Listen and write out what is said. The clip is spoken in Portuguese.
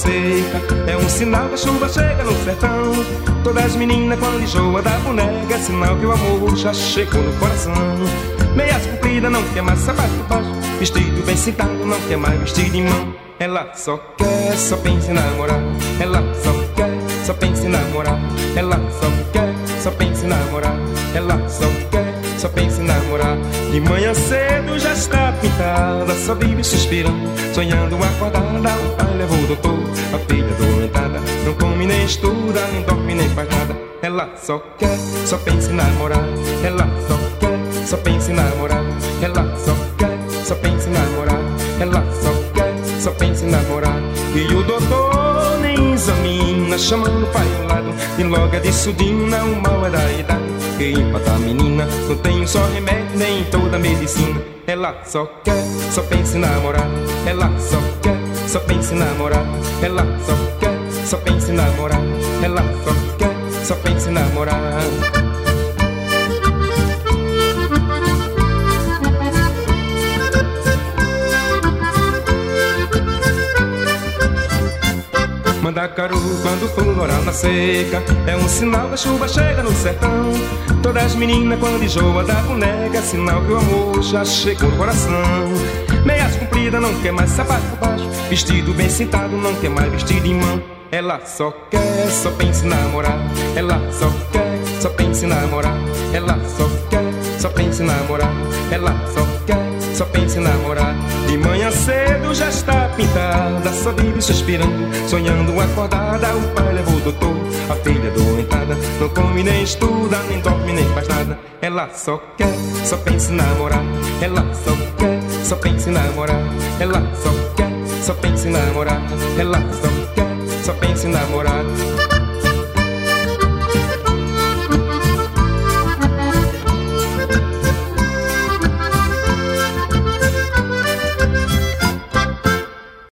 seca. É um sinal que a chuva chega no sertão. Todas as meninas quando enjoa da boneca, é sinal que o amor já chegou no coração. Meias compridas, não quer mais sapato baixo. Vestido bem sentado, não quer mais vestido de mão. Ela só quer, só pensa em namorar. Ela só quer, só pensa em namorar. Ela só quer, só pensa em namorar. Ela só quer, só pensa em namorar. De manhã cedo já está pintada, só vive suspirando, sonhando acordada. O pai levou o doutor, a filha doentada, não come nem estuda, nem dorme nem faz nada. Ela só quer, só pensa em namorar. Ela só quer, só pensa em namorar. Ela só quer, só pensa em namorar. Ela só quer, só pensa em namorar. E o doutor examina, chamando o pai lado, e logo é de sudina, o mal é da idade. Que empata a menina, não tem só remédio, nem toda medicina. Ela só quer, só pensa em namorar. Ela só quer, só pensa em namorar. Ela só quer, só pensa em namorar. Ela só quer, só pensa em namorar. Mandacaru quando florar na seca É um sinal da chuva chega no sertão. Todas as meninas quando enjoa da boneca é Sinal que o amor já chegou no coração. Meias compridas não quer mais sapato baixo. Vestido bem sentado não quer mais vestido em mão. Ela só quer, só pensa em namorar. Ela só quer, só pensa em namorar. Ela só quer, só pensa em namorar. Ela só quer, só pensa em namorar. De manhã cedo já está pintada. Só vive suspirando, sonhando acordada. O pai levou o doutor, a filha doentada Não come nem estuda, nem dorme nem faz nada. Ela só quer, só pensa em namorar. Ela só quer, só pensa em namorar. Ela só quer, só pensa em namorar. Ela só quer, só pensa em namorar